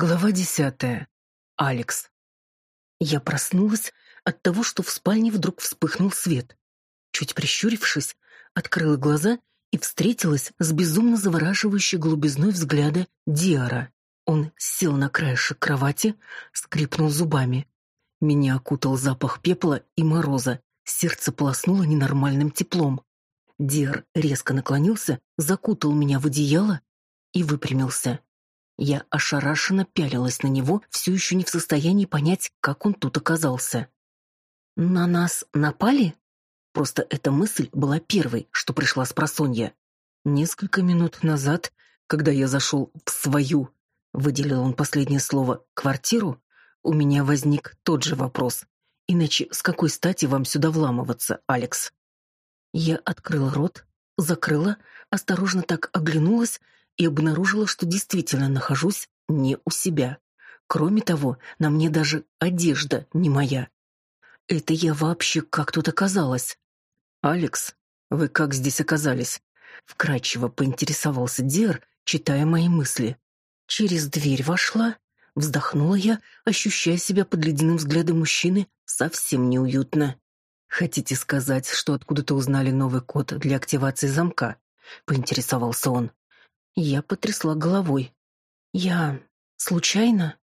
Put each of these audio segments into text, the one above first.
Глава десятая. Алекс. Я проснулась от того, что в спальне вдруг вспыхнул свет. Чуть прищурившись, открыла глаза и встретилась с безумно завораживающей голубизной взгляда Диара. Он сел на краешек кровати, скрипнул зубами. Меня окутал запах пепла и мороза, сердце полоснуло ненормальным теплом. Диар резко наклонился, закутал меня в одеяло и выпрямился. Я ошарашенно пялилась на него, все еще не в состоянии понять, как он тут оказался. «На нас напали?» Просто эта мысль была первой, что пришла с просонья. Несколько минут назад, когда я зашел в свою, выделил он последнее слово, квартиру, у меня возник тот же вопрос. Иначе с какой стати вам сюда вламываться, Алекс? Я открыла рот, закрыла, осторожно так оглянулась и обнаружила, что действительно нахожусь не у себя. Кроме того, на мне даже одежда не моя. Это я вообще как тут оказалась? Алекс, вы как здесь оказались? Вкратчиво поинтересовался Дер, читая мои мысли. Через дверь вошла, вздохнула я, ощущая себя под ледяным взглядом мужчины совсем неуютно. Хотите сказать, что откуда-то узнали новый код для активации замка? поинтересовался он. Я потрясла головой. Я случайно?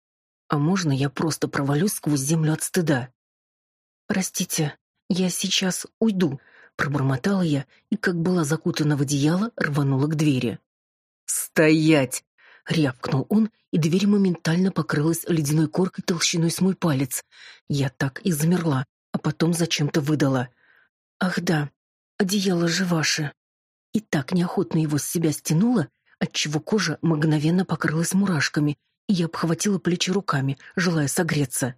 А можно я просто провалюсь сквозь землю от стыда? Простите, я сейчас уйду, пробормотала я и, как была закутана в одеяло, рванула к двери. Стоять! рявкнул он, и дверь моментально покрылась ледяной коркой толщиной с мой палец. Я так и замерла, а потом зачем-то выдала: "Ах да, одеяло же ваше". И так неохотно его с себя стянула, отчего кожа мгновенно покрылась мурашками, и я обхватила плечи руками, желая согреться.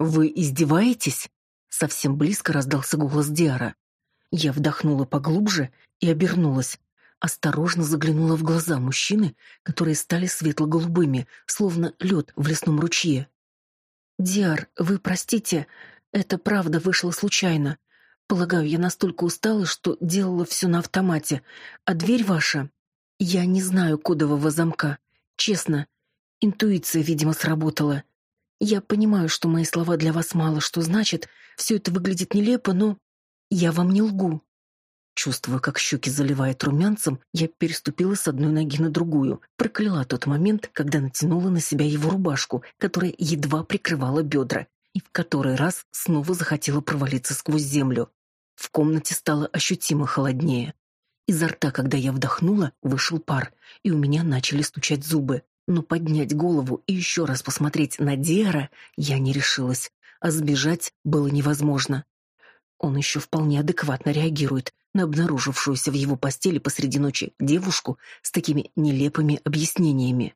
«Вы издеваетесь?» Совсем близко раздался голос Диара. Я вдохнула поглубже и обернулась. Осторожно заглянула в глаза мужчины, которые стали светло-голубыми, словно лед в лесном ручье. «Диар, вы простите, это правда вышло случайно. Полагаю, я настолько устала, что делала все на автомате, а дверь ваша я не знаю кодового замка. Честно, интуиция, видимо, сработала. Я понимаю, что мои слова для вас мало что значат, все это выглядит нелепо, но я вам не лгу. Чувствуя, как щеки заливает румянцем, я переступила с одной ноги на другую, прокляла тот момент, когда натянула на себя его рубашку, которая едва прикрывала бедра, и в который раз снова захотела провалиться сквозь землю. В комнате стало ощутимо холоднее. Изо рта, когда я вдохнула, вышел пар, и у меня начали стучать зубы. Но поднять голову и еще раз посмотреть на Диара я не решилась, а сбежать было невозможно. Он еще вполне адекватно реагирует на обнаружившуюся в его постели посреди ночи девушку с такими нелепыми объяснениями.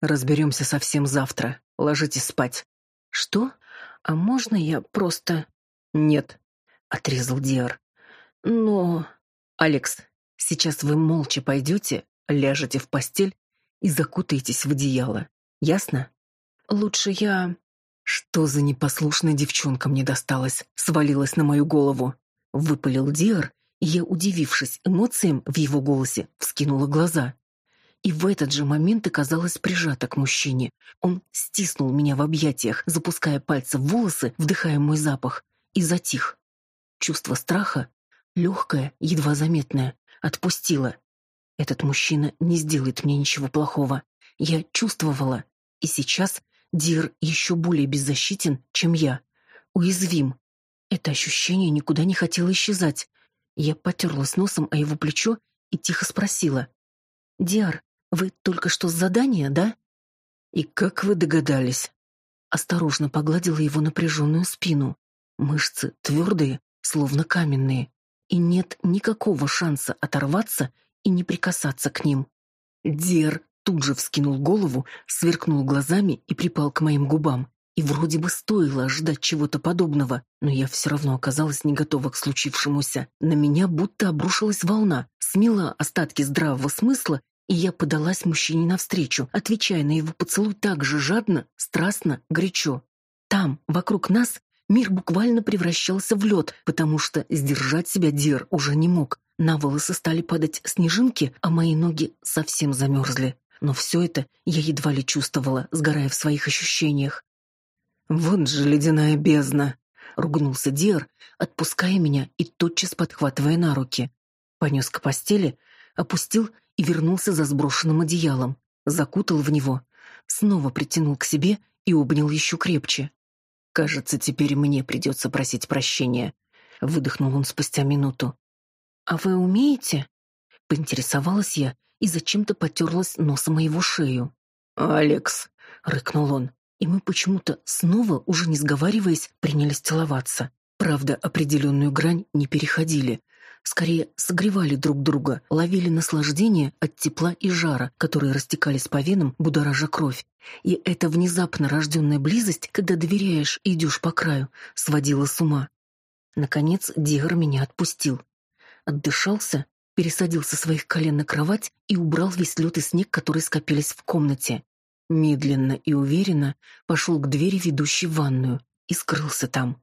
«Разберемся совсем завтра. Ложитесь спать». «Что? А можно я просто...» «Нет», — отрезал Диар. «Но...» «Алекс, Сейчас вы молча пойдете, ляжете в постель и закутаетесь в одеяло. Ясно? Лучше я... Что за непослушная девчонка мне досталась, свалилась на мою голову. Выпалил Диар, и я, удивившись эмоциям в его голосе, вскинула глаза. И в этот же момент оказалась прижата к мужчине. Он стиснул меня в объятиях, запуская пальцы в волосы, вдыхая мой запах, и затих. Чувство страха, легкое, едва заметное, отпустила. Этот мужчина не сделает мне ничего плохого. Я чувствовала, и сейчас Дир еще более беззащитен, чем я. Уязвим. Это ощущение никуда не хотело исчезать. Я потерлась носом о его плечо и тихо спросила. «Диар, вы только что с задания, да?» «И как вы догадались?» Осторожно погладила его напряженную спину. Мышцы твердые, словно каменные и нет никакого шанса оторваться и не прикасаться к ним. Дер тут же вскинул голову, сверкнул глазами и припал к моим губам. И вроде бы стоило ожидать чего-то подобного, но я все равно оказалась не готова к случившемуся. На меня будто обрушилась волна, смела остатки здравого смысла, и я подалась мужчине навстречу, отвечая на его поцелуй так же жадно, страстно, горячо. Там, вокруг нас, Мир буквально превращался в лед, потому что сдержать себя Дир уже не мог. На волосы стали падать снежинки, а мои ноги совсем замерзли. но все это я едва ли чувствовала, сгорая в своих ощущениях. «Вот же ледяная бездна!» — ругнулся Диар, отпуская меня и тотчас подхватывая на руки. Понес к постели, опустил и вернулся за сброшенным одеялом, закутал в него, снова притянул к себе и обнял еще крепче. «Кажется, теперь мне придется просить прощения», — выдохнул он спустя минуту. «А вы умеете?» — поинтересовалась я и зачем-то потерлась носом моего шею. «Алекс!» — рыкнул он и мы почему-то снова, уже не сговариваясь, принялись целоваться. Правда, определенную грань не переходили. Скорее, согревали друг друга, ловили наслаждение от тепла и жара, которые растекались по венам, будоража кровь. И эта внезапно рожденная близость, когда доверяешь и идешь по краю, сводила с ума. Наконец Дигар меня отпустил. Отдышался, пересадил со своих колен на кровать и убрал весь лед и снег, которые скопились в комнате. Медленно и уверенно пошел к двери, ведущей в ванную, и скрылся там.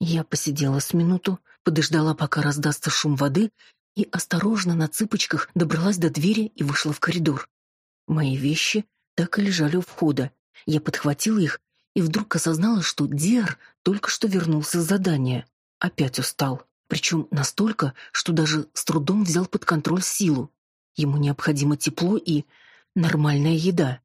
Я посидела с минуту, подождала, пока раздастся шум воды, и осторожно на цыпочках добралась до двери и вышла в коридор. Мои вещи так и лежали у входа. Я подхватила их и вдруг осознала, что Диар только что вернулся с задания. Опять устал. Причем настолько, что даже с трудом взял под контроль силу. Ему необходимо тепло и нормальная еда.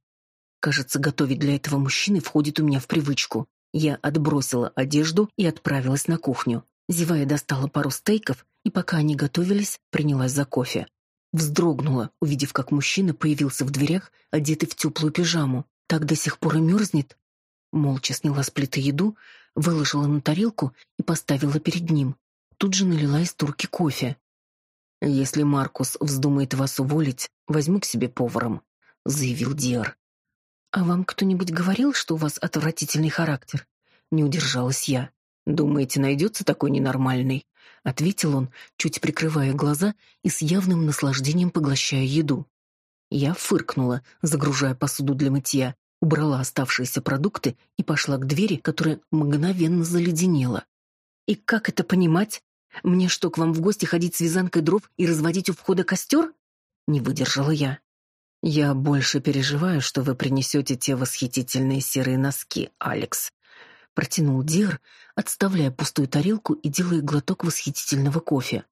Кажется, готовить для этого мужчины входит у меня в привычку. Я отбросила одежду и отправилась на кухню. Зевая достала пару стейков, и пока они готовились, принялась за кофе. Вздрогнула, увидев, как мужчина появился в дверях, одетый в теплую пижаму. Так до сих пор и мерзнет. Молча сняла с плиты еду, выложила на тарелку и поставила перед ним. Тут же налила из турки кофе. «Если Маркус вздумает вас уволить, возьму к себе поваром», — заявил Диар. «А вам кто-нибудь говорил, что у вас отвратительный характер?» Не удержалась я. «Думаете, найдется такой ненормальный?» Ответил он, чуть прикрывая глаза и с явным наслаждением поглощая еду. Я фыркнула, загружая посуду для мытья, убрала оставшиеся продукты и пошла к двери, которая мгновенно заледенела. «И как это понимать? Мне что, к вам в гости ходить с вязанкой дров и разводить у входа костер?» Не выдержала я. «Я больше переживаю, что вы принесете те восхитительные серые носки, Алекс», — протянул Дир, отставляя пустую тарелку и делая глоток восхитительного кофе.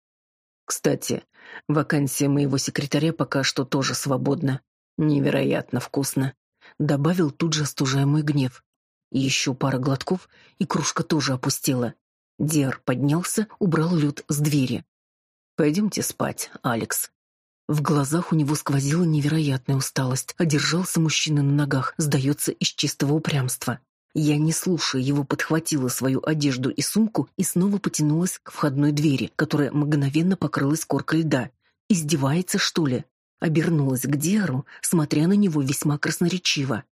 «Кстати, вакансия моего секретаря пока что тоже свободна. Невероятно вкусно», — добавил тут же остужая мой гнев. Еще пара глотков, и кружка тоже опустела. Диар поднялся, убрал лед с двери. «Пойдемте спать, Алекс», в глазах у него сквозила невероятная усталость, а держался мужчина на ногах, сдается, из чистого упрямства. Я, не слушая его, подхватила свою одежду и сумку и снова потянулась к входной двери, которая мгновенно покрылась коркой льда. Издевается, что ли? Обернулась к Диару, смотря на него весьма красноречиво.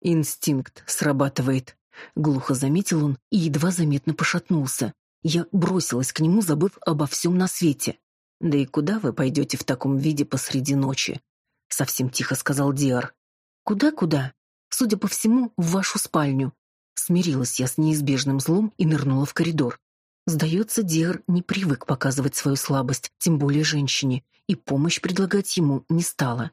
«Инстинкт срабатывает», — глухо заметил он и едва заметно пошатнулся. Я бросилась к нему, забыв обо всем на свете. «Да и куда вы пойдете в таком виде посреди ночи?» — совсем тихо сказал Диар. «Куда-куда? Судя по всему, в вашу спальню». Смирилась я с неизбежным злом и нырнула в коридор. Сдается, Диар не привык показывать свою слабость, тем более женщине, и помощь предлагать ему не стала.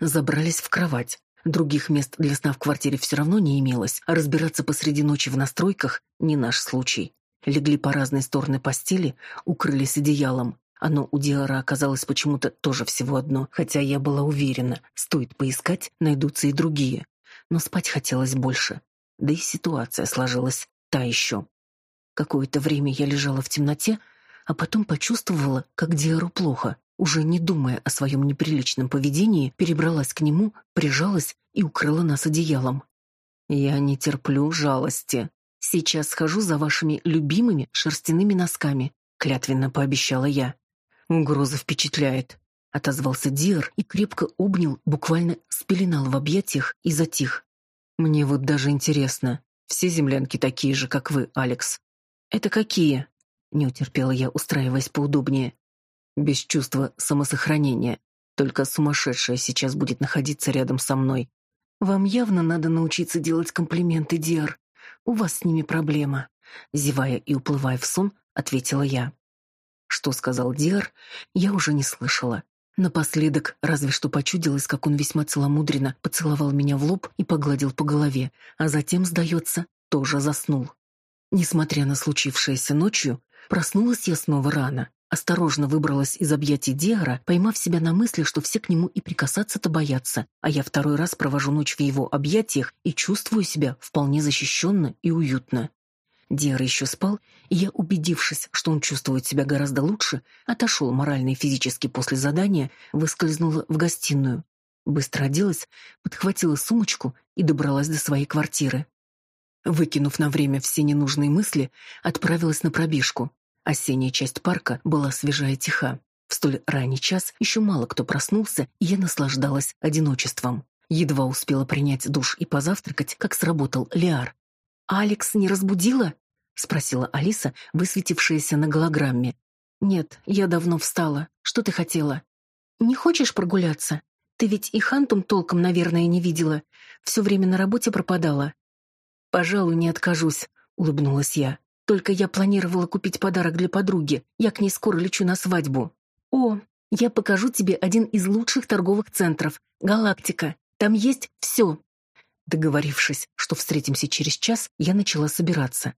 Забрались в кровать. Других мест для сна в квартире все равно не имелось, а разбираться посреди ночи в настройках — не наш случай. Легли по разные стороны постели, укрылись одеялом. Оно у Диара оказалось почему-то тоже всего одно, хотя я была уверена, стоит поискать, найдутся и другие. Но спать хотелось больше. Да и ситуация сложилась та еще. Какое-то время я лежала в темноте, а потом почувствовала, как Диару плохо. Уже не думая о своем неприличном поведении, перебралась к нему, прижалась и укрыла нас одеялом. «Я не терплю жалости. Сейчас схожу за вашими любимыми шерстяными носками», — клятвенно пообещала я. «Угроза впечатляет», — отозвался Диар и крепко обнял, буквально спеленал в объятиях и затих. «Мне вот даже интересно, все землянки такие же, как вы, Алекс?» «Это какие?» — не утерпела я, устраиваясь поудобнее. «Без чувства самосохранения. Только сумасшедшая сейчас будет находиться рядом со мной. Вам явно надо научиться делать комплименты, Диар. У вас с ними проблема», — зевая и уплывая в сон, ответила я. Что сказал Диар, я уже не слышала. Напоследок, разве что почудилось, как он весьма целомудренно поцеловал меня в лоб и погладил по голове, а затем, сдается, тоже заснул. Несмотря на случившееся ночью, проснулась я снова рано. Осторожно выбралась из объятий Диара, поймав себя на мысли, что все к нему и прикасаться-то боятся, а я второй раз провожу ночь в его объятиях и чувствую себя вполне защищенно и уютно. Диар еще спал, и я, убедившись, что он чувствует себя гораздо лучше, отошел морально и физически после задания, выскользнула в гостиную. Быстро оделась, подхватила сумочку и добралась до своей квартиры. Выкинув на время все ненужные мысли, отправилась на пробежку. Осенняя часть парка была свежая и тиха. В столь ранний час еще мало кто проснулся, и я наслаждалась одиночеством. Едва успела принять душ и позавтракать, как сработал Лиар. «Алекс не разбудила?» — спросила Алиса, высветившаяся на голограмме. «Нет, я давно встала. Что ты хотела?» «Не хочешь прогуляться? Ты ведь и Хантум толком, наверное, не видела. Все время на работе пропадала». «Пожалуй, не откажусь», — улыбнулась я. Только я планировала купить подарок для подруги. Я к ней скоро лечу на свадьбу. О, я покажу тебе один из лучших торговых центров. Галактика. Там есть все. Договорившись, что встретимся через час, я начала собираться.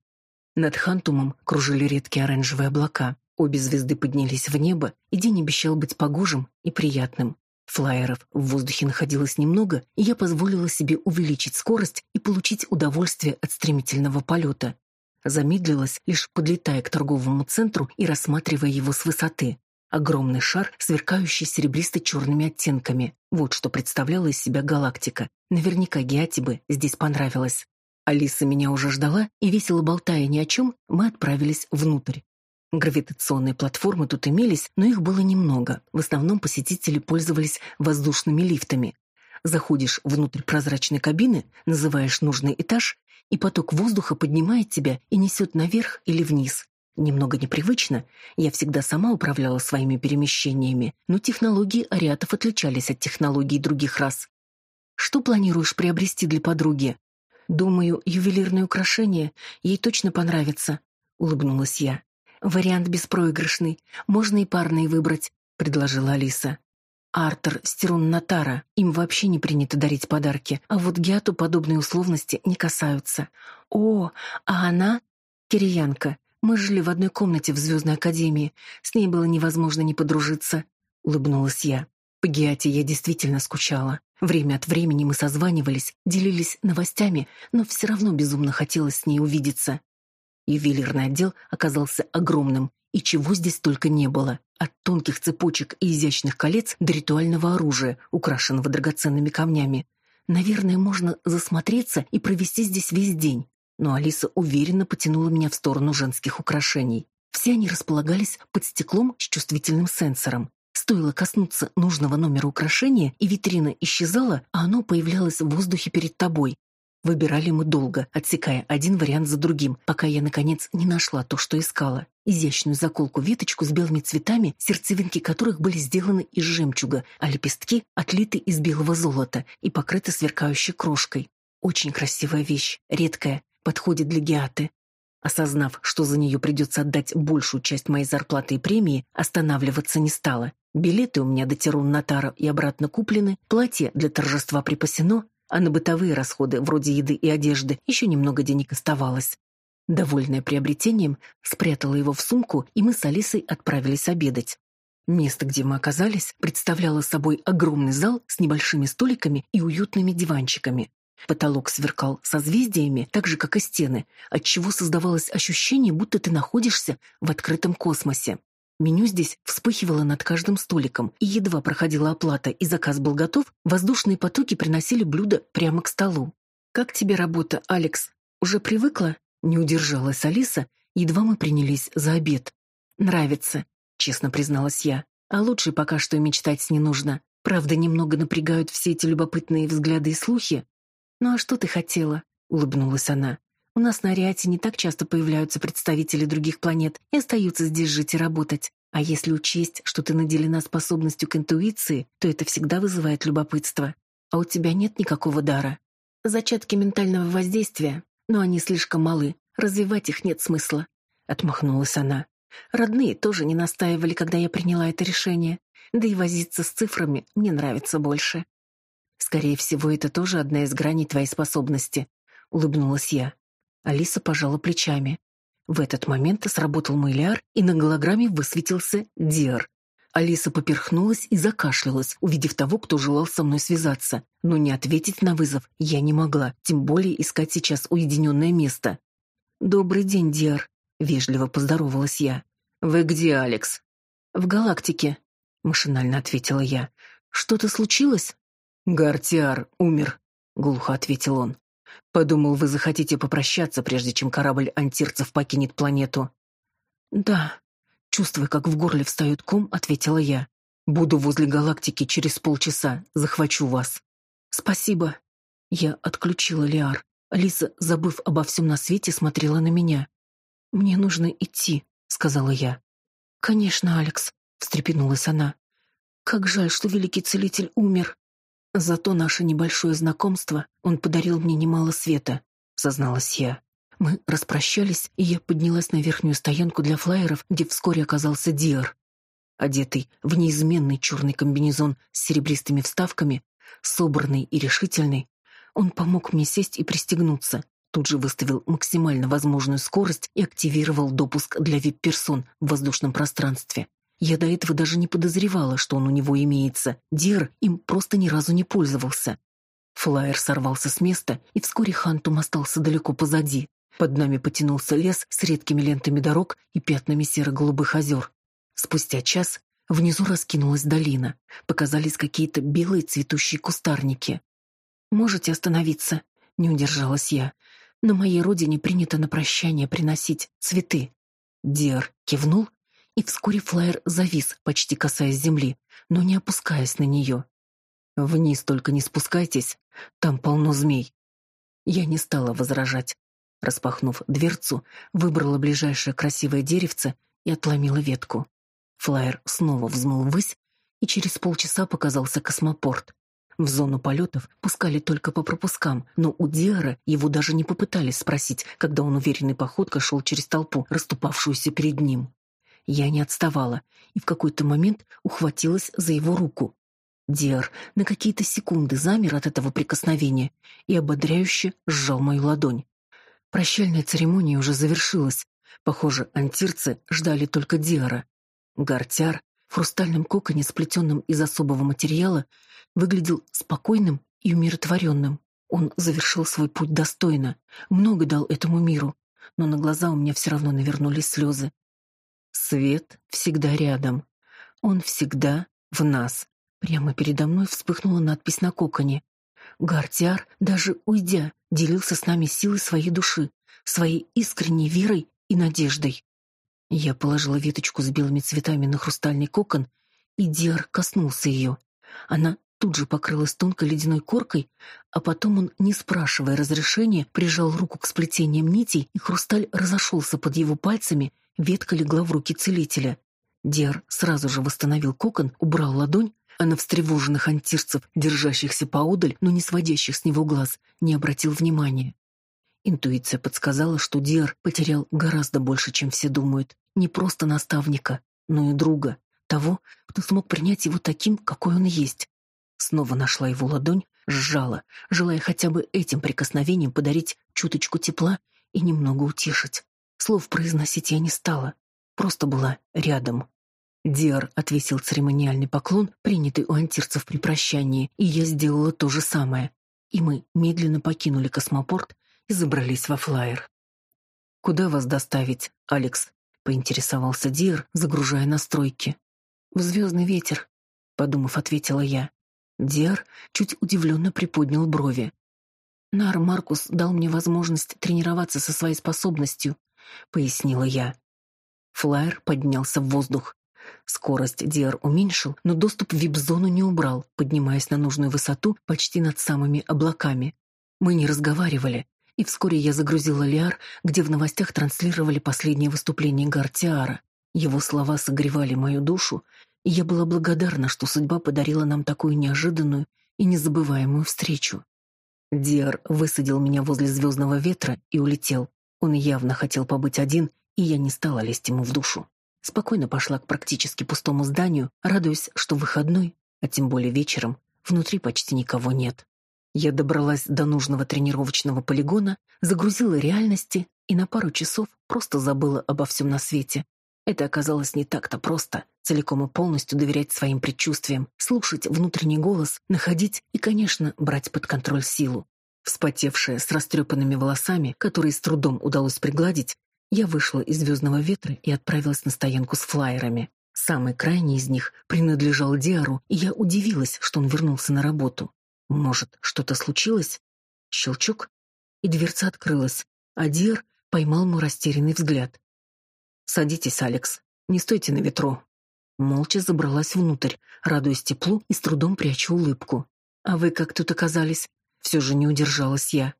Над Хантумом кружили редкие оранжевые облака. Обе звезды поднялись в небо, и день обещал быть погожим и приятным. Флайеров в воздухе находилось немного, и я позволила себе увеличить скорость и получить удовольствие от стремительного полета. Замедлилась, лишь подлетая к торговому центру и рассматривая его с высоты. Огромный шар, сверкающий серебристо-черными оттенками. Вот что представляла из себя галактика. Наверняка Геати бы здесь понравилось. Алиса меня уже ждала, и, весело болтая ни о чем, мы отправились внутрь. Гравитационные платформы тут имелись, но их было немного. В основном посетители пользовались воздушными лифтами. Заходишь внутрь прозрачной кабины, называешь нужный этаж и поток воздуха поднимает тебя и несет наверх или вниз. Немного непривычно, я всегда сама управляла своими перемещениями, но технологии ариатов отличались от технологий других рас. Что планируешь приобрести для подруги? Думаю, ювелирное украшение ей точно понравится, улыбнулась я. Вариант беспроигрышный, можно и парные выбрать, предложила Алиса. Артер, Стерун Натара. Им вообще не принято дарить подарки, а вот Гиату подобные условности не касаются. О, а она? Кириянка. Мы жили в одной комнате в Звездной Академии. С ней было невозможно не подружиться. Улыбнулась я. По Гиате я действительно скучала. Время от времени мы созванивались, делились новостями, но все равно безумно хотелось с ней увидеться. Ювелирный отдел оказался огромным, и чего здесь только не было. От тонких цепочек и изящных колец до ритуального оружия, украшенного драгоценными камнями. Наверное, можно засмотреться и провести здесь весь день. Но Алиса уверенно потянула меня в сторону женских украшений. Все они располагались под стеклом с чувствительным сенсором. Стоило коснуться нужного номера украшения, и витрина исчезала, а оно появлялось в воздухе перед тобой. Выбирали мы долго, отсекая один вариант за другим, пока я, наконец, не нашла то, что искала. Изящную заколку-веточку с белыми цветами, сердцевинки которых были сделаны из жемчуга, а лепестки отлиты из белого золота и покрыты сверкающей крошкой. Очень красивая вещь, редкая, подходит для геаты. Осознав, что за нее придется отдать большую часть моей зарплаты и премии, останавливаться не стала. Билеты у меня до Тирун-Натара и обратно куплены, платье для торжества припасено, а на бытовые расходы, вроде еды и одежды, еще немного денег оставалось. Довольная приобретением, спрятала его в сумку, и мы с Алисой отправились обедать. Место, где мы оказались, представляло собой огромный зал с небольшими столиками и уютными диванчиками. Потолок сверкал созвездиями, так же, как и стены, отчего создавалось ощущение, будто ты находишься в открытом космосе. Меню здесь вспыхивало над каждым столиком, и едва проходила оплата и заказ был готов, воздушные потоки приносили блюда прямо к столу. «Как тебе работа, Алекс? Уже привыкла?» Не удержалась Алиса, едва мы принялись за обед. «Нравится», — честно призналась я. «А лучше пока что мечтать не нужно. Правда, немного напрягают все эти любопытные взгляды и слухи». «Ну а что ты хотела?» — улыбнулась она. У нас на Ариате не так часто появляются представители других планет и остаются здесь жить и работать. А если учесть, что ты наделена способностью к интуиции, то это всегда вызывает любопытство. А у тебя нет никакого дара. Зачатки ментального воздействия, но они слишком малы, развивать их нет смысла. Отмахнулась она. Родные тоже не настаивали, когда я приняла это решение. Да и возиться с цифрами мне нравится больше. Скорее всего, это тоже одна из граней твоей способности, улыбнулась я. Алиса пожала плечами. В этот момент сработал мой и на голограмме высветился Диар. Алиса поперхнулась и закашлялась, увидев того, кто желал со мной связаться. Но не ответить на вызов я не могла, тем более искать сейчас уединенное место. «Добрый день, Диар», — вежливо поздоровалась я. «Вы где, Алекс?» «В галактике», — машинально ответила я. «Что-то случилось?» «Гартиар умер», — глухо ответил он. «Подумал, вы захотите попрощаться, прежде чем корабль антирцев покинет планету». «Да», — чувствуя, как в горле встает ком, ответила я. «Буду возле галактики через полчаса, захвачу вас». «Спасибо». Я отключила Лиар. Лиза, забыв обо всем на свете, смотрела на меня. «Мне нужно идти», — сказала я. «Конечно, Алекс», — встрепенулась она. «Как жаль, что великий целитель умер. Зато наше небольшое знакомство он подарил мне немало света», — созналась я. Мы распрощались, и я поднялась на верхнюю стоянку для флайеров, где вскоре оказался Диар. Одетый в неизменный черный комбинезон с серебристыми вставками, собранный и решительный, он помог мне сесть и пристегнуться, тут же выставил максимально возможную скорость и активировал допуск для вип-персон в воздушном пространстве. Я до этого даже не подозревала, что он у него имеется. Дир им просто ни разу не пользовался. Флайер сорвался с места, и вскоре Хантум остался далеко позади. Под нами потянулся лес с редкими лентами дорог и пятнами серо-голубых озер. Спустя час внизу раскинулась долина. Показались какие-то белые цветущие кустарники. «Можете остановиться?» — не удержалась я. «На моей родине принято на прощание приносить цветы». Диар кивнул, и вскоре флайер завис, почти касаясь земли, но не опускаясь на нее. «Вниз только не спускайтесь, там полно змей». Я не стала возражать. Распахнув дверцу, выбрала ближайшее красивое деревце и отломила ветку. Флайер снова взмыл ввысь, и через полчаса показался космопорт. В зону полетов пускали только по пропускам, но у Диара его даже не попытались спросить, когда он уверенной походкой шел через толпу, расступавшуюся перед ним. Я не отставала и в какой-то момент ухватилась за его руку. Диар на какие-то секунды замер от этого прикосновения и ободряюще сжал мою ладонь. Прощальная церемония уже завершилась. Похоже, антирцы ждали только Диара. Гортяр в хрустальном коконе, сплетенном из особого материала, выглядел спокойным и умиротворенным. Он завершил свой путь достойно, много дал этому миру, но на глаза у меня все равно навернулись слезы. Свет всегда рядом. Он всегда в нас. Прямо передо мной вспыхнула надпись на коконе. Гартиар, даже уйдя, делился с нами силой своей души, своей искренней верой и надеждой. Я положила веточку с белыми цветами на хрустальный кокон, и Диар коснулся ее. Она тут же покрылась тонкой ледяной коркой, а потом он, не спрашивая разрешения, прижал руку к сплетениям нитей, и хрусталь разошелся под его пальцами, ветка легла в руки целителя. Диар сразу же восстановил кокон, убрал ладонь, а на встревоженных антирцев, держащихся поодаль, но не сводящих с него глаз, не обратил внимания. Интуиция подсказала, что Диар потерял гораздо больше, чем все думают. Не просто наставника, но и друга, того, кто смог принять его таким, какой он есть. Снова нашла его ладонь, сжала, желая хотя бы этим прикосновением подарить чуточку тепла и немного утешить. Слов произносить я не стала, просто была рядом. Диар отвесил церемониальный поклон, принятый у антирцев при прощании, и я сделала то же самое. И мы медленно покинули космопорт и забрались во флайер. «Куда вас доставить, Алекс?» — поинтересовался Диар, загружая настройки. «В звездный ветер», — подумав, ответила я. Диар чуть удивленно приподнял брови. «Нар Маркус дал мне возможность тренироваться со своей способностью», — пояснила я. Флайер поднялся в воздух. Скорость Диар уменьшил, но доступ в вип-зону не убрал, поднимаясь на нужную высоту почти над самыми облаками. Мы не разговаривали, и вскоре я загрузила Лиар, где в новостях транслировали последнее выступление Гартиара. Его слова согревали мою душу, и я была благодарна, что судьба подарила нам такую неожиданную и незабываемую встречу. Диар высадил меня возле звездного ветра и улетел. Он явно хотел побыть один, и я не стала лезть ему в душу. спокойно пошла к практически пустому зданию, радуясь, что выходной, а тем более вечером, внутри почти никого нет. Я добралась до нужного тренировочного полигона, загрузила реальности и на пару часов просто забыла обо всем на свете. Это оказалось не так-то просто — целиком и полностью доверять своим предчувствиям, слушать внутренний голос, находить и, конечно, брать под контроль силу. Вспотевшая, с растрепанными волосами, которые с трудом удалось пригладить, я вышла из «Звездного ветра» и отправилась на стоянку с флайерами. Самый крайний из них принадлежал Диару, и я удивилась, что он вернулся на работу. Может, что-то случилось? Щелчок, и дверца открылась, а Диар поймал мой растерянный взгляд. «Садитесь, Алекс. Не стойте на ветру». Молча забралась внутрь, радуясь теплу и с трудом пряча улыбку. «А вы как тут оказались?» Все же не удержалась я.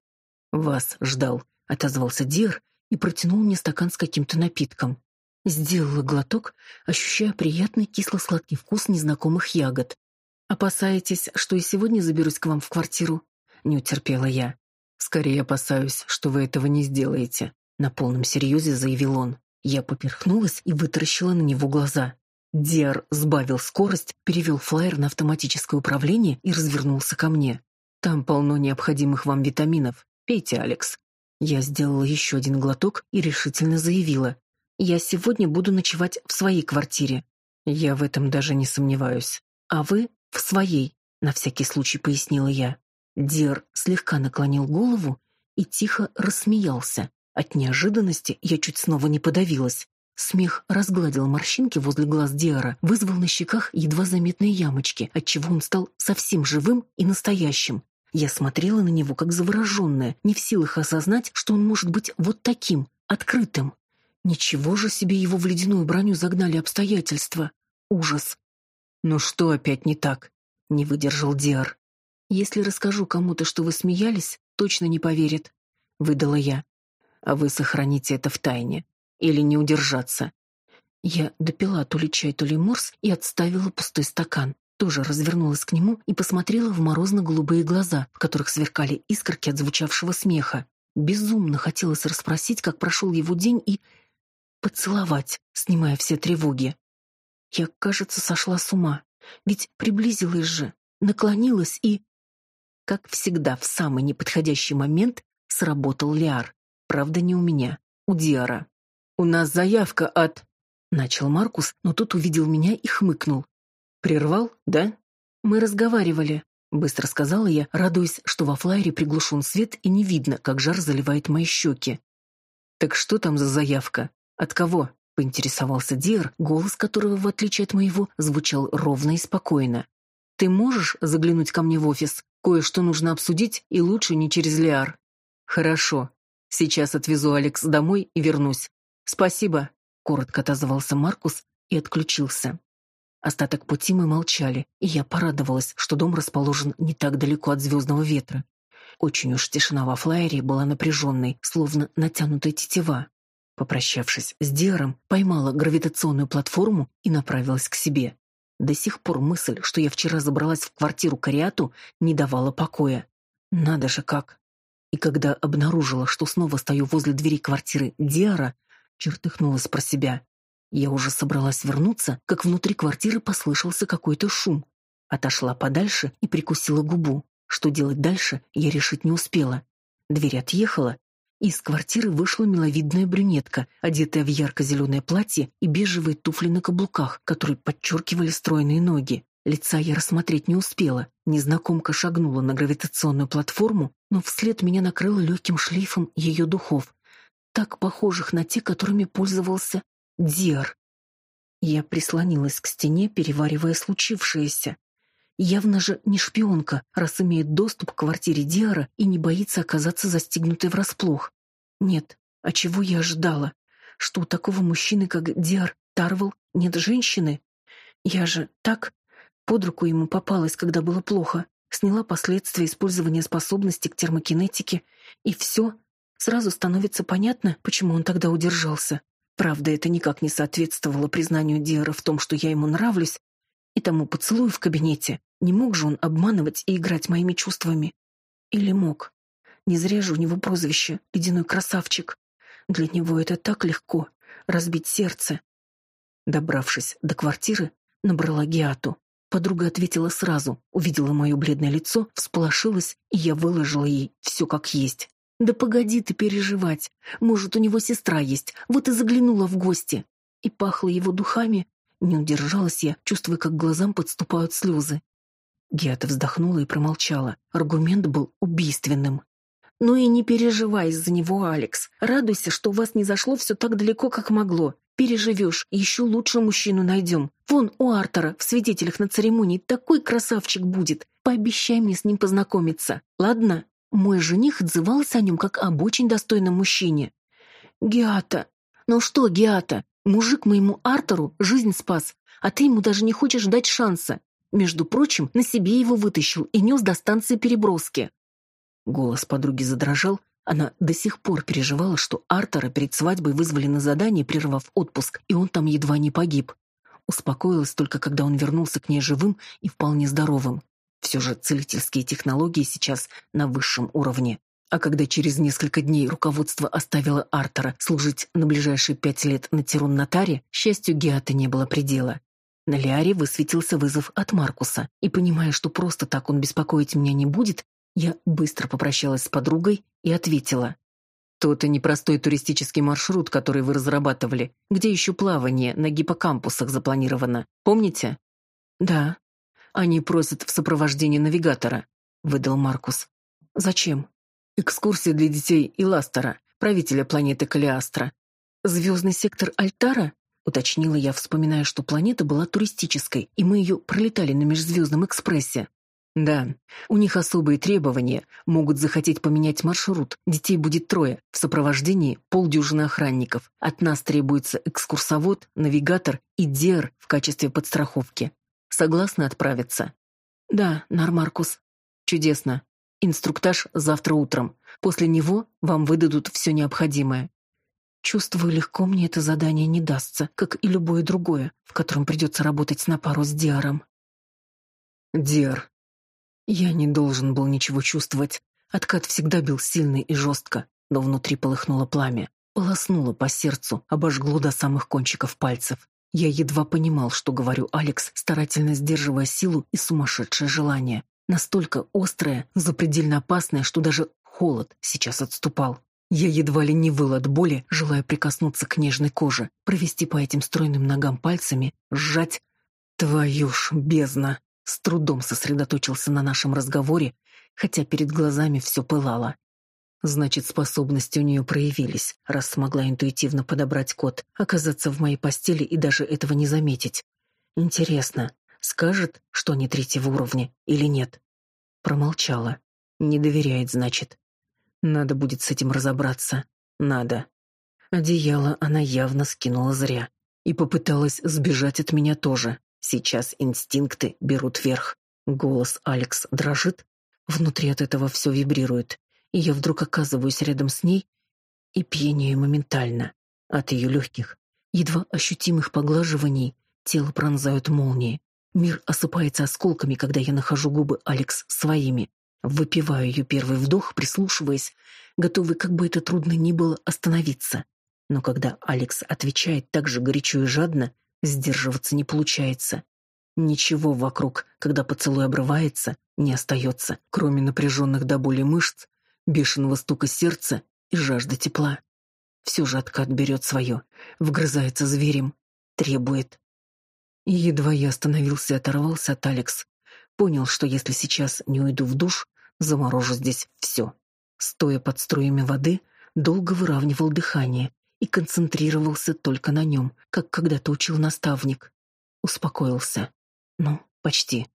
«Вас ждал», — отозвался Дир и протянул мне стакан с каким-то напитком. Сделала глоток, ощущая приятный кисло-сладкий вкус незнакомых ягод. «Опасаетесь, что и сегодня заберусь к вам в квартиру?» Не утерпела я. «Скорее опасаюсь, что вы этого не сделаете», — на полном серьезе заявил он. Я поперхнулась и вытаращила на него глаза. Диар сбавил скорость, перевел флайер на автоматическое управление и развернулся ко мне. «Там полно необходимых вам витаминов. Пейте, Алекс». Я сделала еще один глоток и решительно заявила. «Я сегодня буду ночевать в своей квартире». «Я в этом даже не сомневаюсь. А вы в своей», — на всякий случай пояснила я. Диар слегка наклонил голову и тихо рассмеялся. От неожиданности я чуть снова не подавилась. Смех разгладил морщинки возле глаз Диара, вызвал на щеках едва заметные ямочки, отчего он стал совсем живым и настоящим. Я смотрела на него как завороженная, не в силах осознать, что он может быть вот таким, открытым. Ничего же себе его в ледяную броню загнали обстоятельства. Ужас. «Ну что опять не так?» — не выдержал Диар. «Если расскажу кому-то, что вы смеялись, точно не поверит», — выдала я а вы сохраните это в тайне. Или не удержаться. Я допила то ли чай, то ли морс и отставила пустой стакан. Тоже развернулась к нему и посмотрела в морозно-голубые глаза, в которых сверкали искорки от звучавшего смеха. Безумно хотелось расспросить, как прошел его день, и поцеловать, снимая все тревоги. Я, кажется, сошла с ума. Ведь приблизилась же, наклонилась и... Как всегда, в самый неподходящий момент сработал Лиар. Правда, не у меня, у Диара. «У нас заявка от...» Начал Маркус, но тут увидел меня и хмыкнул. «Прервал, да?» «Мы разговаривали», — быстро сказала я, радуясь, что во флайере приглушен свет и не видно, как жар заливает мои щеки. «Так что там за заявка? От кого?» — поинтересовался Диар, голос которого, в отличие от моего, звучал ровно и спокойно. «Ты можешь заглянуть ко мне в офис? Кое-что нужно обсудить, и лучше не через Лиар». «Хорошо», Сейчас отвезу Алекс домой и вернусь. Спасибо, коротко отозвался Маркус и отключился. Остаток пути мы молчали, и я порадовалась, что дом расположен не так далеко от звездного ветра. Очень уж тишина во флайере была напряженной, словно натянутая тетива. Попрощавшись с Диаром, поймала гравитационную платформу и направилась к себе. До сих пор мысль, что я вчера забралась в квартиру Кариату, не давала покоя. Надо же как! И когда обнаружила, что снова стою возле двери квартиры Диара, чертыхнулась про себя. Я уже собралась вернуться, как внутри квартиры послышался какой-то шум. Отошла подальше и прикусила губу. Что делать дальше, я решить не успела. Дверь отъехала, и из квартиры вышла миловидная брюнетка, одетая в ярко-зеленое платье и бежевые туфли на каблуках, которые подчеркивали стройные ноги. Лица я рассмотреть не успела. Незнакомка шагнула на гравитационную платформу, но вслед меня накрыло легким шлейфом ее духов, так похожих на те, которыми пользовался Диар. Я прислонилась к стене, переваривая случившееся. Явно же не шпионка, раз имеет доступ к квартире Диара и не боится оказаться застигнутой врасплох. Нет, а чего я ожидала? Что у такого мужчины, как Диар Тарвал, нет женщины? Я же так под руку ему попалась, когда было плохо. Сняла последствия использования способности к термокинетике, и все. Сразу становится понятно, почему он тогда удержался. Правда, это никак не соответствовало признанию Диара в том, что я ему нравлюсь, и тому поцелую в кабинете. Не мог же он обманывать и играть моими чувствами? Или мог? Не зря же у него прозвище «Ледяной красавчик». Для него это так легко — разбить сердце. Добравшись до квартиры, набрала Гиату. Подруга ответила сразу, увидела мое бледное лицо, всполошилась, и я выложила ей все как есть. «Да погоди ты переживать. Может, у него сестра есть, вот и заглянула в гости». И пахло его духами. Не удержалась я, чувствуя, как глазам подступают слезы. Геата вздохнула и промолчала. Аргумент был убийственным. «Ну и не переживай из-за него, Алекс. Радуйся, что у вас не зашло все так далеко, как могло. Переживешь, еще лучше мужчину найдем. Вон у Артера в свидетелях на церемонии такой красавчик будет. Пообещай мне с ним познакомиться, ладно? Мой жених отзывался о нем как об очень достойном мужчине. Геата. Ну что, Геата, мужик моему Артеру жизнь спас, а ты ему даже не хочешь дать шанса. Между прочим, на себе его вытащил и нес до станции переброски. Голос подруги задрожал, она до сих пор переживала, что Артера перед свадьбой вызвали на задание, прервав отпуск, и он там едва не погиб. Успокоилась только, когда он вернулся к ней живым и вполне здоровым. Все же целительские технологии сейчас на высшем уровне. А когда через несколько дней руководство оставило Артера служить на ближайшие пять лет на Тирун-Натаре, счастью Геаты не было предела. На Лиаре высветился вызов от Маркуса, и, понимая, что просто так он беспокоить меня не будет, я быстро попрощалась с подругой и ответила. «То-то непростой туристический маршрут, который вы разрабатывали. Где еще плавание на гиппокампусах запланировано? Помните?» «Да. Они просят в сопровождении навигатора», — выдал Маркус. «Зачем?» «Экскурсия для детей и Ластера, правителя планеты Калиастра». «Звездный сектор Альтара?» — уточнила я, вспоминая, что планета была туристической, и мы ее пролетали на межзвездном экспрессе. Да, у них особые требования, могут захотеть поменять маршрут. Детей будет трое, в сопровождении полдюжины охранников. От нас требуется экскурсовод, навигатор и диар в качестве подстраховки. Согласны отправиться? Да, Нармаркус. Чудесно. Инструктаж завтра утром. После него вам выдадут все необходимое. Чувствую, легко мне это задание не дастся, как и любое другое, в котором придется работать на пару с Диаром. Диар, я не должен был ничего чувствовать. Откат всегда бил сильно и жестко, но внутри полыхнуло пламя. Полоснуло по сердцу, обожгло до самых кончиков пальцев. Я едва понимал, что говорю Алекс, старательно сдерживая силу и сумасшедшее желание. Настолько острое, запредельно опасное, что даже холод сейчас отступал. Я едва ли не выл от боли, желая прикоснуться к нежной коже, провести по этим стройным ногам пальцами, сжать. Твою ж бездна! с трудом сосредоточился на нашем разговоре, хотя перед глазами все пылало. Значит, способности у нее проявились, раз смогла интуитивно подобрать код, оказаться в моей постели и даже этого не заметить. Интересно, скажет, что не третьего уровня или нет? Промолчала. Не доверяет, значит. Надо будет с этим разобраться. Надо. Одеяло она явно скинула зря. И попыталась сбежать от меня тоже. Сейчас инстинкты берут верх. Голос Алекс дрожит, внутри от этого все вибрирует, и я вдруг оказываюсь рядом с ней и пьянею моментально. От ее легких, едва ощутимых поглаживаний тело пронзают молнии. Мир осыпается осколками, когда я нахожу губы Алекс своими. Выпиваю ее первый вдох, прислушиваясь, готовый, как бы это трудно ни было, остановиться. Но когда Алекс отвечает так же горячо и жадно, Сдерживаться не получается. Ничего вокруг, когда поцелуй обрывается, не остается, кроме напряженных до боли мышц, бешеного стука сердца и жажды тепла. Все же откат берет свое, вгрызается зверем, требует. И едва я остановился и оторвался от Алекс, понял, что если сейчас не уйду в душ, заморожу здесь все. Стоя под струями воды, долго выравнивал дыхание, и концентрировался только на нем, как когда-то учил наставник. Успокоился. Ну, почти.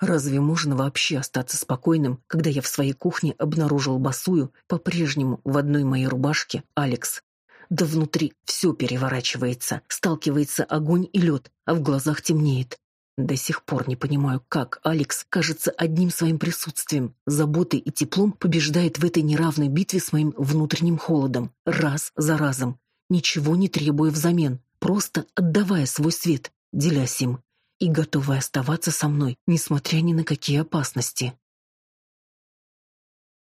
Разве можно вообще остаться спокойным, когда я в своей кухне обнаружил босую, по-прежнему в одной моей рубашке, Алекс? Да внутри все переворачивается, сталкивается огонь и лед, а в глазах темнеет. До сих пор не понимаю, как Алекс, кажется, одним своим присутствием, заботой и теплом побеждает в этой неравной битве с моим внутренним холодом, раз за разом, ничего не требуя взамен, просто отдавая свой свет, делясь им, и готовая оставаться со мной, несмотря ни на какие опасности.